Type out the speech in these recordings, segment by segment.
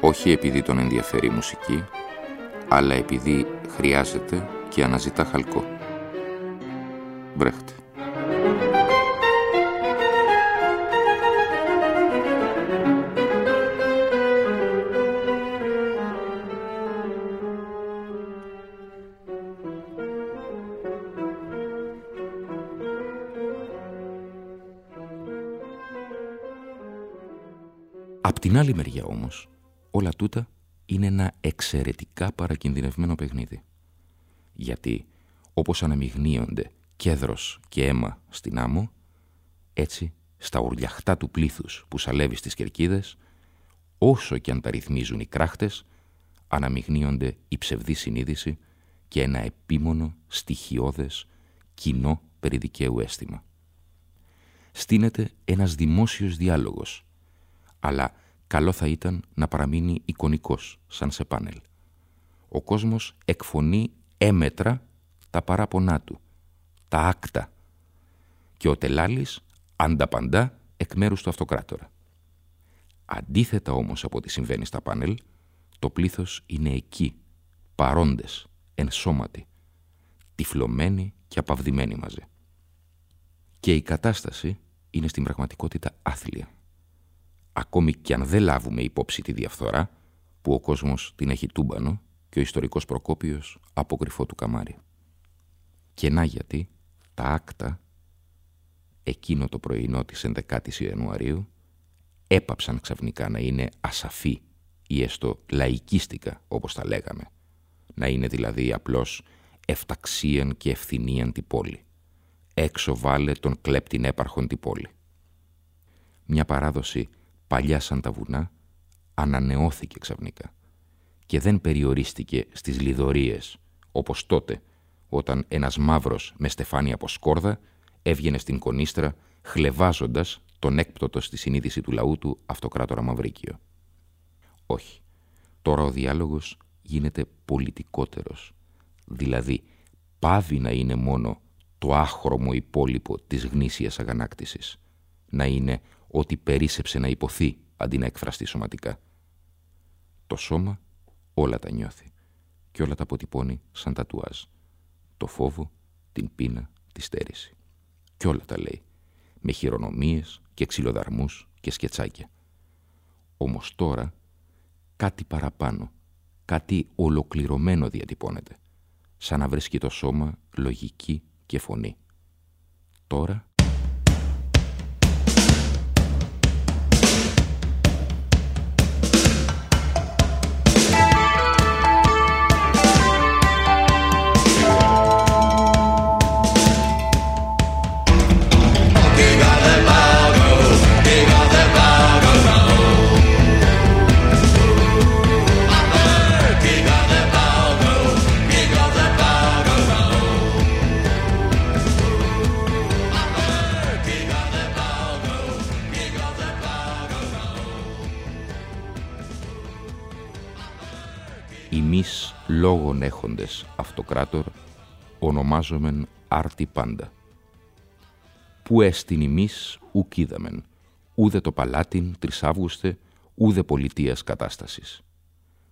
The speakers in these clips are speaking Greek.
όχι επειδή τον ενδιαφέρει η μουσική, αλλά επειδή χρειάζεται και αναζητά χαλκό. Βρέχτε. Απ' την άλλη μεριά όμως, όλα τούτα είναι ένα εξαιρετικά παρακινδυνευμένο παιχνίδι. Γιατί, όπως αναμειγνύονται κέδρος και αίμα στην άμμο, έτσι, στα ουρλιαχτά του πλήθους που σαλεύει στις κερκίδες, όσο και αν τα ρυθμίζουν οι κράχτες, αναμειγνύονται η ψευδή συνείδηση και ένα επίμονο, στοιχειώδες, κοινό περιδικαίου αίσθημα. Στείνεται ένας δημόσιος διάλογος, αλλά καλό θα ήταν να παραμείνει εικονικός, σαν σε πάνελ. Ο κόσμος εκφωνεί έμετρα τα παράπονά του, τα άκτα, και ο τελάλης ανταπαντά εκ μέρους του αυτοκράτορα. Αντίθετα όμως από ό,τι συμβαίνει στα πάνελ, το πλήθος είναι εκεί, παρόντες, ενσώματοι, τυφλωμένοι και απαυδημένοι μαζί. Και η κατάσταση είναι στην πραγματικότητα άθλια ακόμη και αν δεν λάβουμε υπόψη τη διαφθορά, που ο κόσμος την έχει τούμπανο και ο ιστορικός Προκόπιος από κρυφό του καμάρι. Και να γιατί τα άκτα εκείνο το πρωινό της 11ης Ιανουαρίου έπαψαν ξαφνικά να είναι ασαφή ή έστω λαϊκίστικα όπως τα λέγαμε. Να είναι δηλαδή απλώς εφταξίαν και ευθυνίαν τη πόλη. Έξω βάλε τον κλέπτην έπαρχον τη πόλη. Μια παράδοση παλιά σαν τα βουνά, ανανεώθηκε ξαφνικά και δεν περιορίστηκε στις λιδωρίες, όπως τότε, όταν ένας μαύρος με στεφάνι από σκόρδα έβγαινε στην κονίστρα χλεβάζοντας τον έκπτωτο στη συνείδηση του λαού του αυτοκράτορα Μαυρίκιο. Όχι. Τώρα ο διάλογος γίνεται πολιτικότερος. Δηλαδή, πάβει να είναι μόνο το άχρωμο υπόλοιπο της γνήσιας αγανάκτησης. Να είναι ότι περίσεψε να υποθεί αντί να εκφραστεί σωματικά. Το σώμα όλα τα νιώθει και όλα τα αποτυπώνει σαν τατουάζ. Το φόβο, την πείνα, τη στέρηση. Και όλα τα λέει, με χειρονομίες και ξυλοδαρμούς και σκετσάκια. Όμως τώρα κάτι παραπάνω, κάτι ολοκληρωμένο διατυπώνεται, σαν να βρίσκει το σώμα λογική και φωνή. Τώρα λόγων έχοντες αυτοκράτορ, ονομάζομεν άρτη πάντα. Πού έστιν ημείς ουκ είδαμεν, ούδε το παλάτιν τρισάβγουστε, ούδε πολιτείας κατάστασης.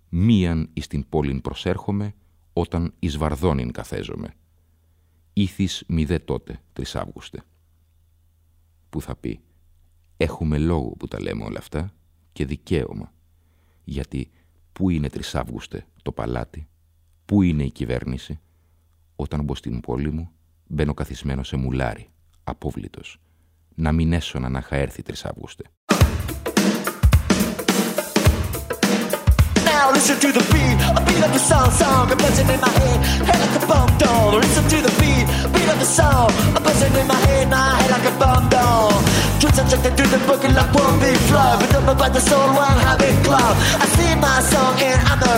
Μίαν εις την πόλην προσέρχομαι, όταν εις βαρδόνιν καθέζομαι. Ήθις μη δε τότε, τρισάβγουστε. Που θα πει, έχουμε λόγο που τα λέμε όλα αυτά και δικαίωμα, γιατί πού είναι τρισάβγουστε το παλάτι, Πού είναι η κυβέρνηση. Όταν μπω στην πόλη μου, μπαίνω καθισμένο σε μουλάρι, απόβλητος. Να μην έσωνα να είχα έρθει 3 Αύγουστε. Now listen to the beat, a beat of the song, song, a buzzing in my head, head like a bomb doll. Listen to the beat, beat of the song, a buzzing in my head, my head like a bomb doll. Twist such drifting through the boogie like one big flow. But don't about the soul, one habit club. I sing my song and I'm a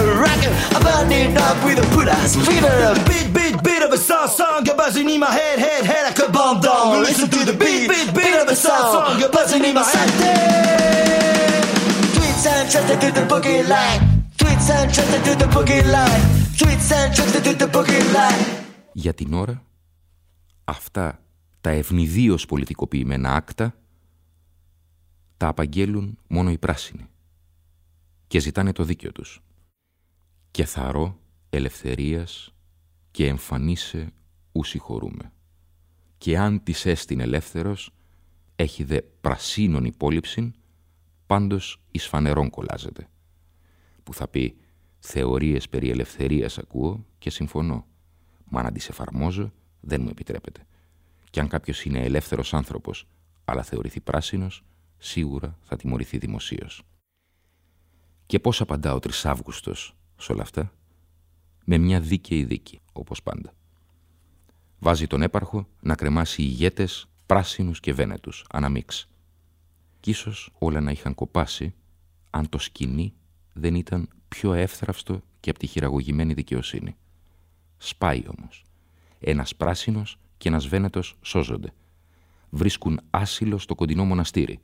rocker. I'm burning up with a put ass fever. Beat, beat, beat of a song, song. You're buzzing in my head, head, head like a bomb down. Listen to the beat, beat, beat of a song, song. You're buzzing in my head. Tweets and trusted through the boogie line. Tweets and trusted through the boogie line. Tweets and trusted through the boogie line. Για την ώρα, αυτά τα ευνηδίως πολιτικοποιημένα άκτα τα απαγγέλουν μόνο οι πράσινοι και ζητάνε το δίκαιο τους. Και θαρώ ελευθερίας και εμφανίσε ου συγχωρούμε. Και αν της έστειν ελεύθερος, έχει δε πρασίνων υπόλοιψην, πάντως εις φανερών κολλάζεται. Που θα πει, θεωρίες περί ελευθερίας ακούω και συμφωνώ, μα να τις εφαρμόζω δεν μου επιτρέπεται. Και αν κάποιος είναι ελεύθερος άνθρωπος, αλλά θεωρηθεί πράσινος, σίγουρα θα τιμωρηθεί δημοσίως. Και πώς απαντά ο Τρισάβγουστος; Σε όλα αυτά; Με μια δίκαιη δίκη, όπως πάντα. Βάζει τον έπαρχο να κρεμάσει ηγέτες πράσινους και βένετους, αναμίξ. Κι ίσως όλα να είχαν κοπάσει, αν το σκηνή δεν ήταν πιο εύθραυστο και από τη χειραγωγημένη δικαιοσύνη. Σπάει όμως. Ένας πράσινος και ένας βένετος σώζονται. Βρίσκουν άσυλο στο κοντινό μοναστήρι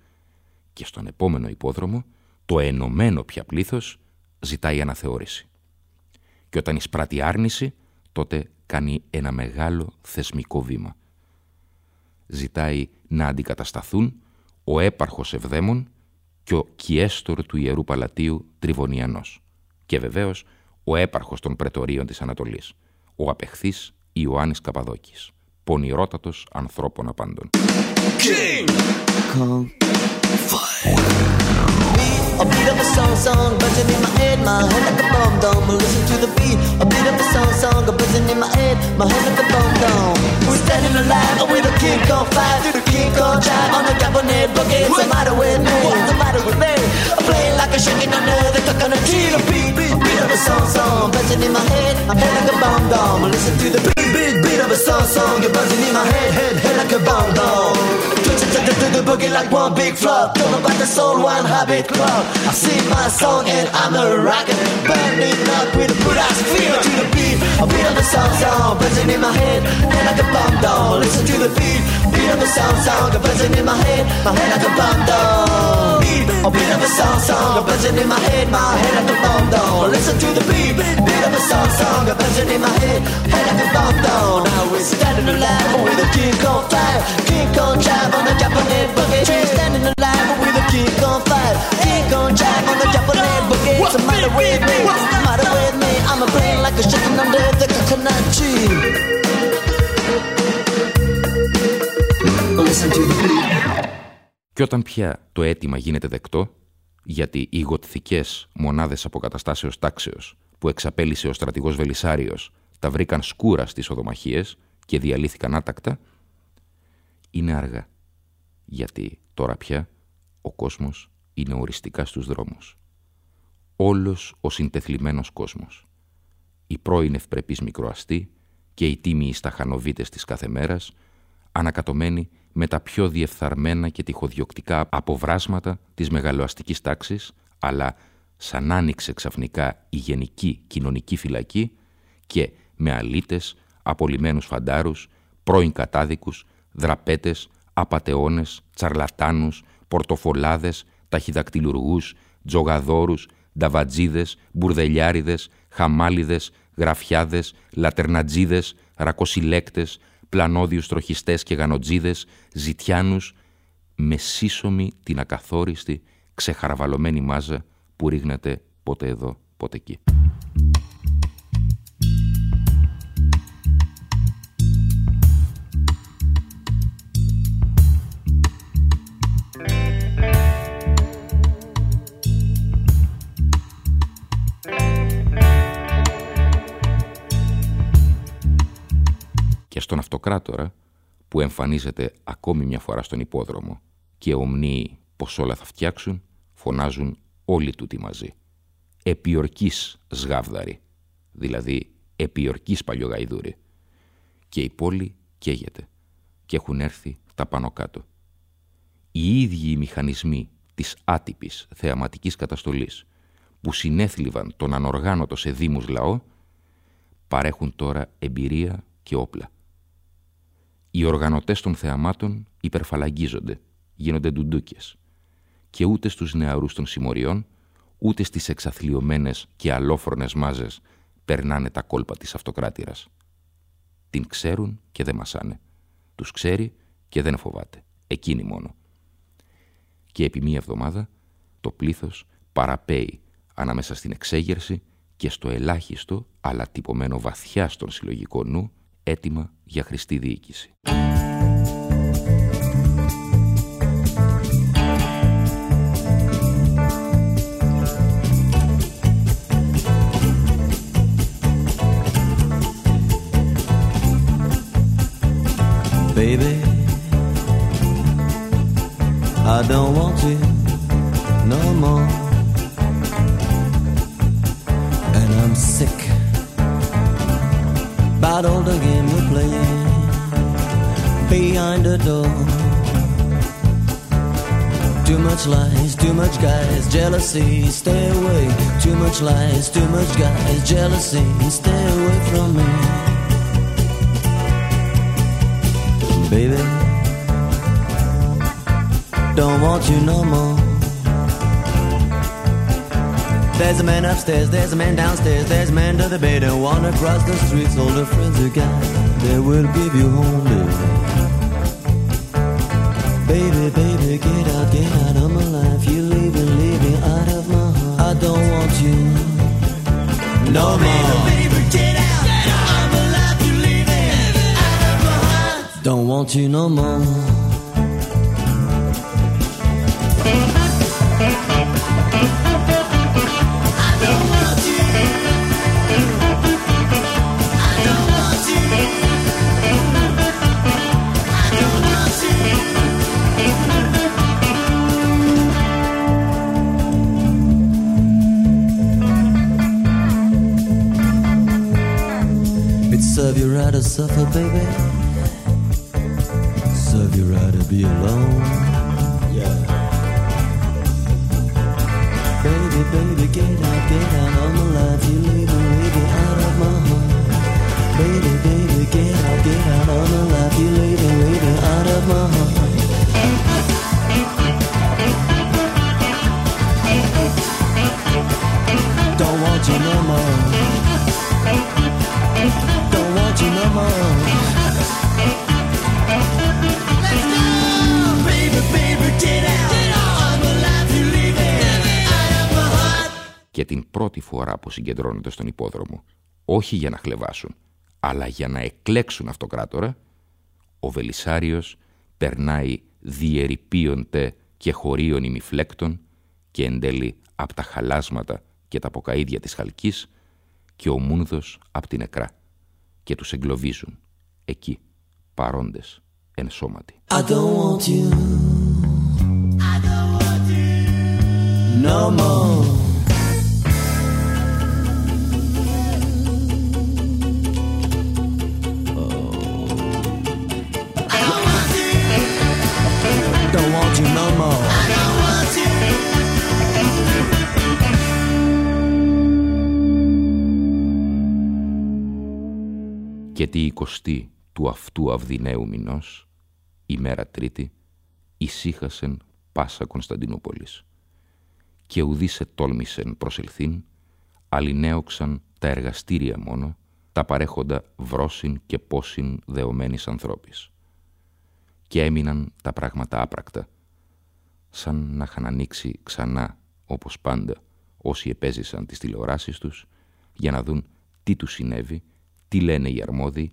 και στον επόμενο υπόδρομο το ενωμένο πια πλήθος ζητάει αναθεώρηση. Και όταν εισπράττει άρνηση, τότε κάνει ένα μεγάλο θεσμικό βήμα. Ζητάει να αντικατασταθούν ο έπαρχος Ευδαίμων και ο κιέστορ του Ιερού Παλατίου Τριβωνιανός και βεβαίως ο έπαρχος των πρετορίων της Ανατολής, ο απεχθής Ιωάννης Καπαδόκης, πονηρότατος ανθρώπων απάντων. King! A beat of a song song buzzing in my head, my head like a bomb dome. Listen to the beat. A beat of a song song buzzing in my head, my head like a bomb dome. We're standing alive with a kick on fire through the kick on drive on the cabinet boogie. What's the matter with me? What's the matter with me? I'm playing like a shaking under the coconut tree. A beat, beat, beat of a song song buzzing in my head, my head like a bomb dome. Listen to the beat, beat, beat of a song song. You're buzzing in my head, head, head like a bomb dome. The, boogie like one big flop. Don't about the soul, one habit club. I sing my song and I'm a rocker. Burning up with a put ass feel to the beat. A beat of the song song buzzing in my head, head like a bomb down. Listen to the beat, beat of the song song buzzing in my head, my head like a bomb down. Beat, a beat the song song buzzing in my head, my head like a bomb down. Listen to the beat, beat of the song song a buzzing in my head, head like a bomb down. Now we're standing alive with a kick on fire, kick on drive on the Και όταν πια το αίτημα γίνεται δεκτό, γιατί οι γοτθικές μονάδες αποκαταστάσεως τάξεως που εξαπέλυσε ο στρατηγός Βελισάριος τα βρήκαν σκούρα στις οδομαχίες και διαλύθηκαν άτακτα, είναι αργά. Γιατί τώρα πια ο κόσμος είναι οριστικά στους δρόμους. Όλος ο συντεθλιμμένος κόσμος. Οι πρώην ευπρεπείς μικροαστοί και οι τίμιοι σταχανοβίτες της κάθε μέρας, ανακατωμένοι με τα πιο διεφθαρμένα και τυχοδιοκτικά αποβράσματα της μεγαλοαστικής τάξης, αλλά σαν άνοιξε ξαφνικά η γενική κοινωνική φυλακή και με αλήτες, απολυμένους φαντάρους, πρώην κατάδικους, δραπέτες, απατεώνες, τσαρλατάνους, πορτοφολάδες, ταχυδακτηλουργούς, τζογαδόρους, νταβατζίδες, μπουρδελιάριδες, χαμάλιδες, γραφιάδες, λατερνατζίδες, ρακοσιλέκτες, πλανόδιους τροχιστές και γανοτζίδες, ζητιάνους, με σύσσωμη την ακαθόριστη, ξεχαραβαλωμένη μάζα που ρίγνεται πότε εδώ, πότε εκεί. Αυτοκράτορα που εμφανίζεται ακόμη μια φορά στον υπόδρομο και ομνύει πως όλα θα φτιάξουν, φωνάζουν όλοι τούτοι μαζί. Επιορκής σγάβδαρη, δηλαδή επιορκής παλιογαϊδούρη. Και η πόλη καίγεται και έχουν έρθει τα πάνω κάτω. οι ίδιοι οι μηχανισμοί της άτυπης θεαματικής καταστολής που συνέθλιβαν τον ανοργάνωτο σε δήμους λαό, παρέχουν τώρα εμπειρία και όπλα. Οι οργανωτές των θεαμάτων υπερφαλαγγίζονται, γίνονται ντουντούκες και ούτε στους νεαρούς των συμμοριών, ούτε στις εξαθλειωμένες και αλόφρονες μάζες περνάνε τα κόλπα της αυτοκράτηρας. Την ξέρουν και δεν μασάνε. Τους ξέρει και δεν φοβάται. Εκείνη μόνο. Και επί μία εβδομάδα το πλήθος παραπέει ανάμεσα στην εξέγερση και στο ελάχιστο αλλά τυπωμένο βαθιά στον συλλογικό νου έτοιμα για χρηστή διοίκηση. Baby, behind the door. Too much lies, too much guys, jealousy, stay away. Too much lies, too much guys, jealousy, stay away from me. Baby, don't want you no more. There's a man upstairs, there's a man downstairs, there's a man to the bed and one across the street. All the friends you got, they will give you home, baby. Baby, baby, get out, get out of my life. You leaving, leaving out of my heart. I don't want you no more. Baby, get out, get out of my life. You leaving out of my heart. Don't want you no more. Serve you right to suffer, baby. Και την πρώτη φορά που συγκεντρώνονται στον υπόδρομο, όχι για να χλεβάσουν, αλλά για να εκλέξουν αυτοκράτορα, ο Βελισάριος περνάει διερυπείοντε και χωρίων ημιφλέκτων και εν τέλει απ' τα χαλάσματα και τα ποκαίδια της χαλκής και ο Μούνδος απ' την νεκρά και τους εγκλωβίζουν εκεί, παρόντες, εν σώματι. I don't want you. I don't want you. No more. Και τη εικοστή του αυτού αυδιναίου μηνός, ημέρα τρίτη, ησύχασεν πάσα Κωνσταντινούπολης. Και ουδήσε τόλμησεν προσελθήν, αλληνέωξαν τα εργαστήρια μόνο, τα παρέχοντα βρόσιν και πόσιν δεωμένης ανθρώπης. Και έμειναν τα πράγματα άπρακτα, σαν να είχαν ανοίξει ξανά, όπως πάντα, όσοι επέζησαν τις τηλεοράσεις τους, για να δουν τι τους συνέβη, τι λένε οι αρμόδιοι,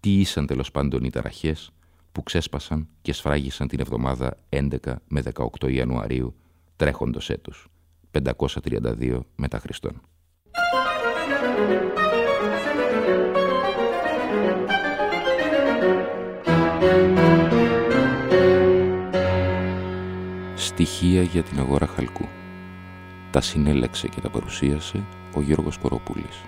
τι ήσαν τέλος πάντων οι ταραχές που ξέσπασαν και σφράγισαν την εβδομάδα 11 με 18 Ιανουαρίου τρέχοντος έτους, 532 μετά Χριστόν. Στοιχεία για την αγορά χαλκού. Τα συνέλεξε και τα παρουσίασε ο Γιώργος Κοροπούλης.